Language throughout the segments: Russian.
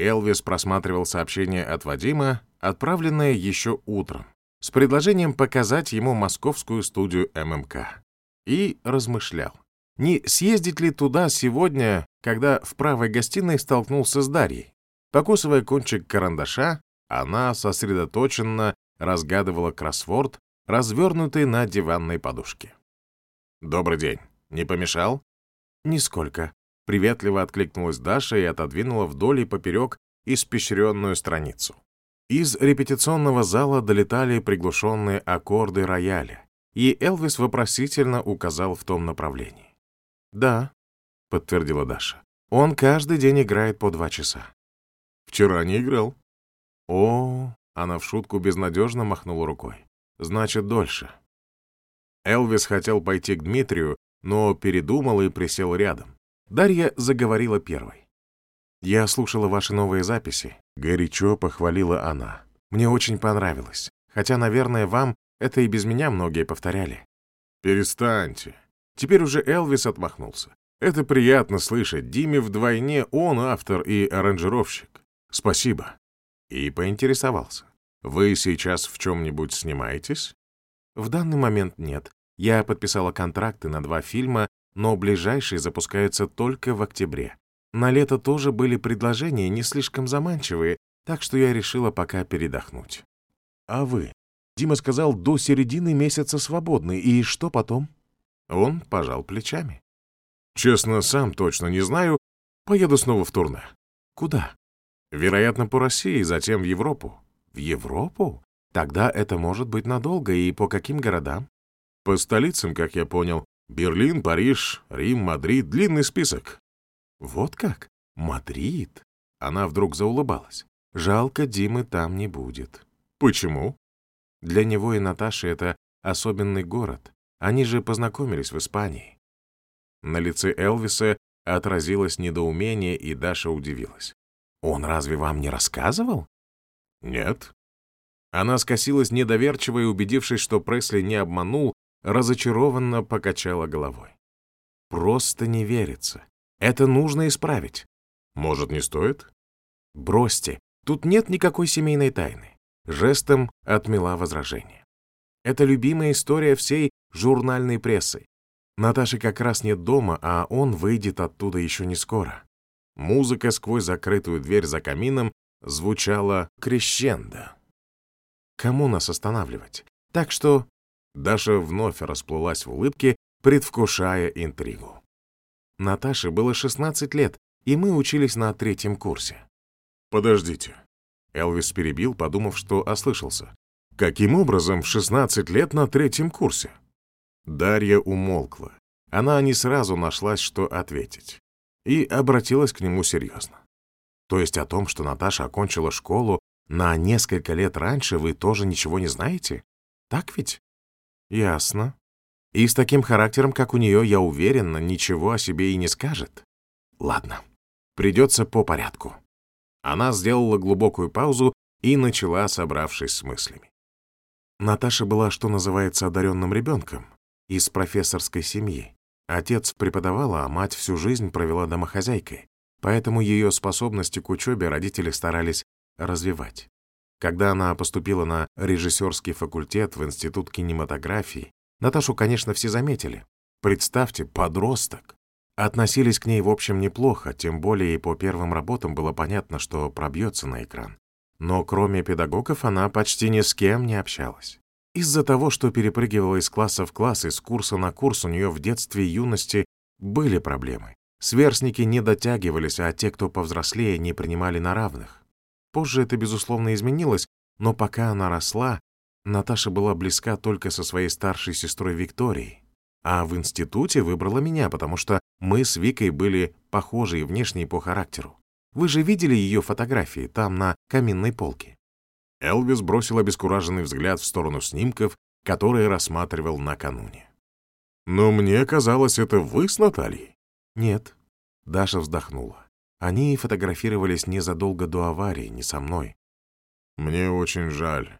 Элвис просматривал сообщение от Вадима, отправленное еще утром, с предложением показать ему московскую студию ММК. И размышлял, не съездить ли туда сегодня, когда в правой гостиной столкнулся с Дарьей. Покусывая кончик карандаша, она сосредоточенно разгадывала кроссворд, развернутый на диванной подушке. «Добрый день. Не помешал?» «Нисколько», — приветливо откликнулась Даша и отодвинула вдоль и поперек испещренную страницу. Из репетиционного зала долетали приглушенные аккорды рояля, и Элвис вопросительно указал в том направлении. «Да», — подтвердила Даша. «Он каждый день играет по два часа». «Вчера не играл». «О, она в шутку безнадежно махнула рукой. «Значит, дольше». Элвис хотел пойти к Дмитрию, но передумал и присел рядом. Дарья заговорила первой. «Я слушала ваши новые записи», — горячо похвалила она. «Мне очень понравилось. Хотя, наверное, вам это и без меня многие повторяли». «Перестаньте». Теперь уже Элвис отмахнулся. «Это приятно слышать. Диме вдвойне он автор и аранжировщик. Спасибо». И поинтересовался. «Вы сейчас в чем-нибудь снимаетесь?» «В данный момент нет. Я подписала контракты на два фильма, но ближайшие запускаются только в октябре. На лето тоже были предложения не слишком заманчивые, так что я решила пока передохнуть». «А вы?» Дима сказал, до середины месяца свободны. И что потом? Он пожал плечами. Честно, сам точно не знаю. Поеду снова в турне. Куда? Вероятно, по России, затем в Европу. В Европу? Тогда это может быть надолго. И по каким городам? По столицам, как я понял. Берлин, Париж, Рим, Мадрид. Длинный список. Вот как? Мадрид? Она вдруг заулыбалась. Жалко, Димы там не будет. Почему? Для него и Наташи это особенный город. Они же познакомились в Испании. На лице Элвиса отразилось недоумение, и Даша удивилась. «Он разве вам не рассказывал?» «Нет». Она скосилась недоверчиво и, убедившись, что Пресли не обманул, разочарованно покачала головой. «Просто не верится. Это нужно исправить». «Может, не стоит?» «Бросьте. Тут нет никакой семейной тайны». Жестом отмела возражение. Это любимая история всей журнальной прессы. Наташи как раз нет дома, а он выйдет оттуда еще не скоро. Музыка сквозь закрытую дверь за камином звучала крещендо. Кому нас останавливать? Так что... Даша вновь расплылась в улыбке, предвкушая интригу. Наташе было 16 лет, и мы учились на третьем курсе. «Подождите». Элвис перебил, подумав, что ослышался. «Каким образом в 16 лет на третьем курсе?» Дарья умолкла. Она не сразу нашлась, что ответить и обратилась к нему серьезно. То есть о том, что Наташа окончила школу на несколько лет раньше, вы тоже ничего не знаете? Так ведь? Ясно. И с таким характером, как у нее, я уверена, ничего о себе и не скажет. Ладно, придется по порядку. Она сделала глубокую паузу и начала, собравшись с мыслями. Наташа была, что называется, одаренным ребенком из профессорской семьи. Отец преподавал, а мать всю жизнь провела домохозяйкой, поэтому ее способности к учебе родители старались развивать. Когда она поступила на режиссерский факультет в Институт кинематографии, Наташу, конечно, все заметили. Представьте, подросток. Относились к ней, в общем, неплохо, тем более и по первым работам было понятно, что пробьется на экран. Но кроме педагогов она почти ни с кем не общалась. Из-за того, что перепрыгивала из класса в класс, из курса на курс, у нее в детстве и юности были проблемы. Сверстники не дотягивались, а те, кто повзрослее, не принимали на равных. Позже это, безусловно, изменилось, но пока она росла, Наташа была близка только со своей старшей сестрой Викторией. А в институте выбрала меня, потому что мы с Викой были похожи и внешне, и по характеру. Вы же видели ее фотографии там, на каминной полке? Элвис бросил обескураженный взгляд в сторону снимков, которые рассматривал накануне. «Но мне казалось, это вы с Натальей?» «Нет». Даша вздохнула. Они фотографировались незадолго до аварии, не со мной. «Мне очень жаль».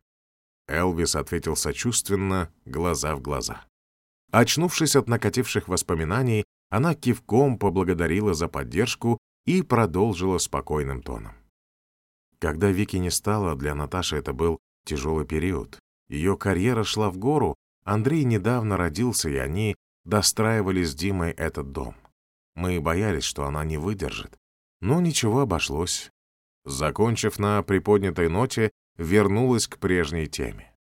Элвис ответил сочувственно, глаза в глаза. Очнувшись от накативших воспоминаний, она кивком поблагодарила за поддержку и продолжила спокойным тоном. Когда Вики не стало, для Наташи это был тяжелый период. Ее карьера шла в гору, Андрей недавно родился, и они достраивали с Димой этот дом. Мы боялись, что она не выдержит. Но ничего обошлось. Закончив на приподнятой ноте, вернулась к прежней теме.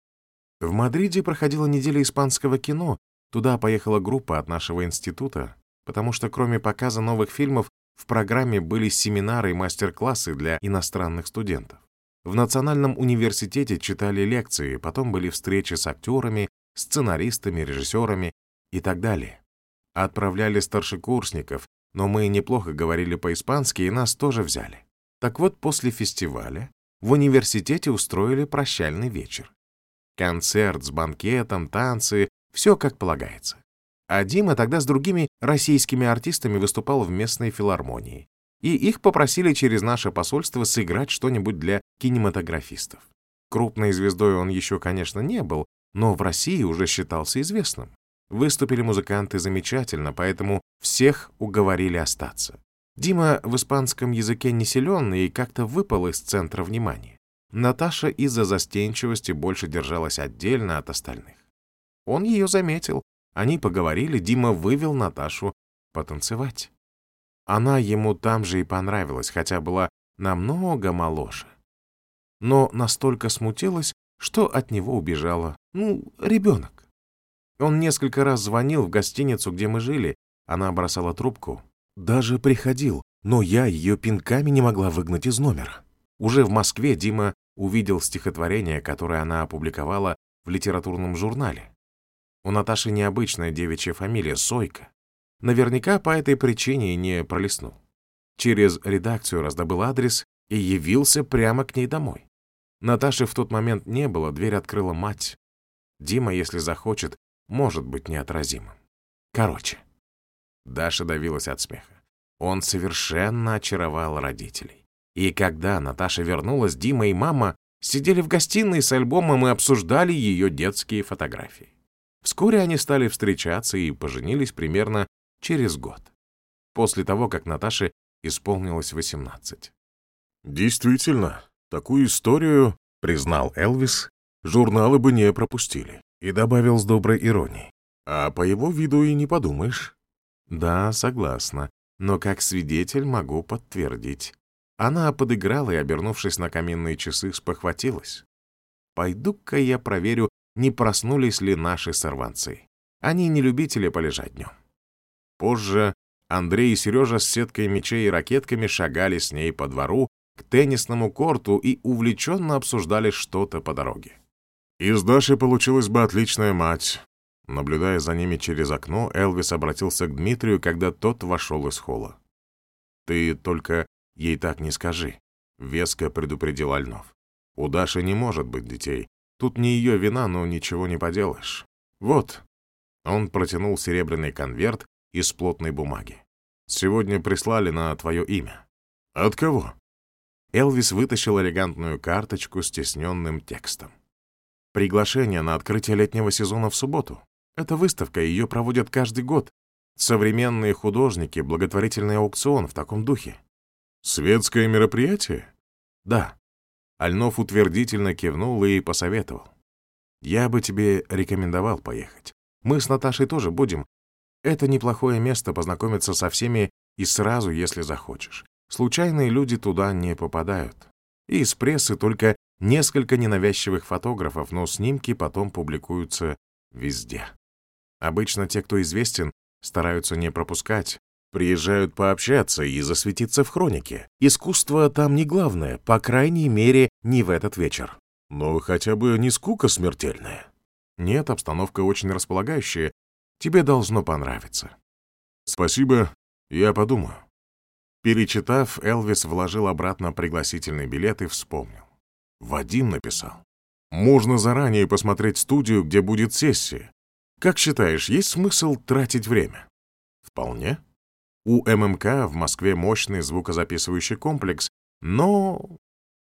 В Мадриде проходила неделя испанского кино. Туда поехала группа от нашего института, потому что кроме показа новых фильмов в программе были семинары и мастер-классы для иностранных студентов. В Национальном университете читали лекции, потом были встречи с актерами, сценаристами, режиссерами и так далее. Отправляли старшекурсников, но мы неплохо говорили по-испански, и нас тоже взяли. Так вот, после фестиваля в университете устроили прощальный вечер. Концерт с банкетом, танцы, все как полагается. А Дима тогда с другими российскими артистами выступал в местной филармонии. И их попросили через наше посольство сыграть что-нибудь для кинематографистов. Крупной звездой он еще, конечно, не был, но в России уже считался известным. Выступили музыканты замечательно, поэтому всех уговорили остаться. Дима в испанском языке не силен и как-то выпал из центра внимания. Наташа из-за застенчивости больше держалась отдельно от остальных. Он ее заметил. Они поговорили, Дима вывел Наташу потанцевать. Она ему там же и понравилась, хотя была намного моложе. Но настолько смутилась, что от него убежала, ну, ребенок. Он несколько раз звонил в гостиницу, где мы жили, она бросала трубку. Даже приходил, но я ее пинками не могла выгнать из номера. Уже в Москве Дима увидел стихотворение, которое она опубликовала в литературном журнале. У Наташи необычная девичья фамилия Сойка. Наверняка по этой причине не пролистнул. Через редакцию раздобыл адрес и явился прямо к ней домой. Наташи в тот момент не было, дверь открыла мать. Дима, если захочет, может быть неотразимым. Короче. Даша давилась от смеха. Он совершенно очаровал родителей. И когда Наташа вернулась, Дима и мама сидели в гостиной с альбомом и обсуждали ее детские фотографии. Вскоре они стали встречаться и поженились примерно через год, после того, как Наташе исполнилось 18. «Действительно, такую историю, — признал Элвис, — журналы бы не пропустили и добавил с доброй иронией. «А по его виду и не подумаешь». «Да, согласна, но как свидетель могу подтвердить». Она подыграла и, обернувшись на каминные часы, спохватилась. «Пойду-ка я проверю, не проснулись ли наши сорванцы. Они не любители полежать днем». Позже Андрей и Сережа с сеткой мечей и ракетками шагали с ней по двору к теннисному корту и увлеченно обсуждали что-то по дороге. Из Даши получилась бы отличная мать. Наблюдая за ними через окно, Элвис обратился к Дмитрию, когда тот вошел из холла. «Ты только ей так не скажи», — веско предупредил Альнов. «У Даши не может быть детей. Тут не ее вина, но ничего не поделаешь. Вот». Он протянул серебряный конверт из плотной бумаги. «Сегодня прислали на твое имя». «От кого?» Элвис вытащил элегантную карточку с тесненным текстом. Приглашение на открытие летнего сезона в субботу. Это выставка, ее проводят каждый год. Современные художники, благотворительный аукцион в таком духе. Светское мероприятие? Да. Альнов утвердительно кивнул и посоветовал. Я бы тебе рекомендовал поехать. Мы с Наташей тоже будем. Это неплохое место познакомиться со всеми и сразу, если захочешь. Случайные люди туда не попадают. И из прессы только Несколько ненавязчивых фотографов, но снимки потом публикуются везде. Обычно те, кто известен, стараются не пропускать, приезжают пообщаться и засветиться в хронике. Искусство там не главное, по крайней мере, не в этот вечер. Но хотя бы не скука смертельная. Нет, обстановка очень располагающая. Тебе должно понравиться. Спасибо, я подумаю. Перечитав, Элвис вложил обратно пригласительный билет и вспомнил. Вадим написал. Можно заранее посмотреть студию, где будет сессия. Как считаешь, есть смысл тратить время? Вполне. У ММК в Москве мощный звукозаписывающий комплекс, но...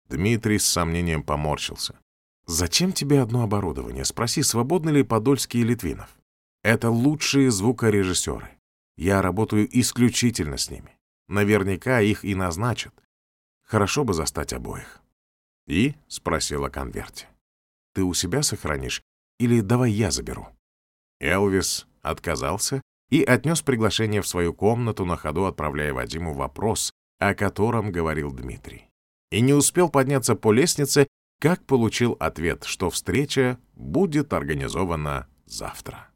Дмитрий с сомнением поморщился. «Зачем тебе одно оборудование? Спроси, свободны ли Подольский и Литвинов. Это лучшие звукорежиссеры. Я работаю исключительно с ними. Наверняка их и назначат. Хорошо бы застать обоих. И спросил о конверте. «Ты у себя сохранишь или давай я заберу?» Элвис отказался и отнес приглашение в свою комнату, на ходу отправляя Вадиму вопрос, о котором говорил Дмитрий. И не успел подняться по лестнице, как получил ответ, что встреча будет организована завтра.